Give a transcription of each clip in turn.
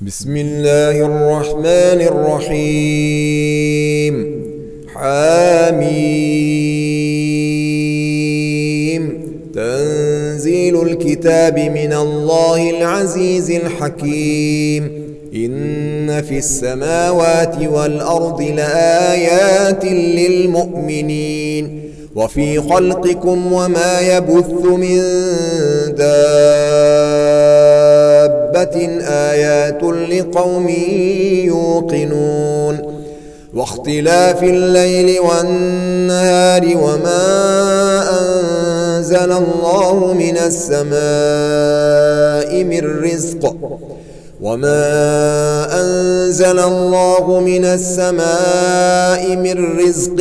بسم اللہ الرحمن الرحیم حامیم تنزیل الكتاب من اللہ العزیز الحکیم ان فی السماوات والارض لآیات للمؤمنین وفی خلقكم وما یبث من دار دابة آيات لقوم يوقنون واختلاف الليل والنهار وما أنزل الله من السماء من رزق وما أنزل الله من السماء من رزق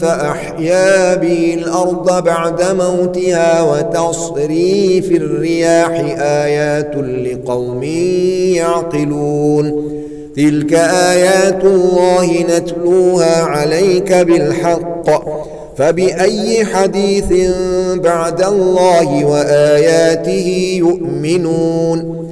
فأحيا به الأرض بعد موتها وتصري في الرياح آيات لقوم يعقلون تلك آيات الله نتلوها عليك بالحق فبأي حديث بعد الله وآياته يؤمنون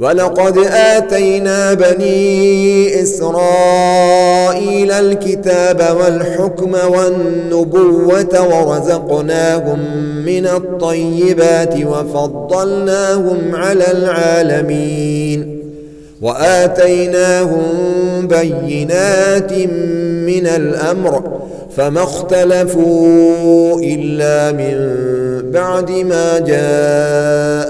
وَلَقَدْ آتَيْنَا بَنِي إِسْرَائِيلَ الْكِتَابَ وَالْحُكْمَ وَالنُّبُوَّةَ وَرَزَقْنَاهُمْ مِنَ الطَّيِّبَاتِ وَفَضَّلْنَاهُمْ عَلَى الْعَالَمِينَ وَآتَيْنَاهُمْ بَيِّنَاتٍ مِنَ الْأَمْرِ فما اختلفوا إلا من بعد ما جاء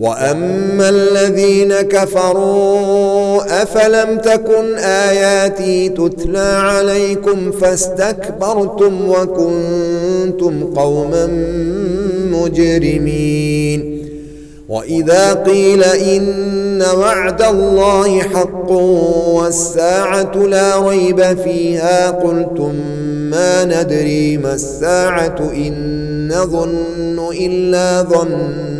وأما الذين كفروا أفلم تكن آياتي تتلى عليكم فاستكبرتم وكنتم قوما مجرمين وإذا قيل إن وعد الله حق والساعة لا ريب فيها قلتم ما ندري ما الساعة إن نظن إلا ظنا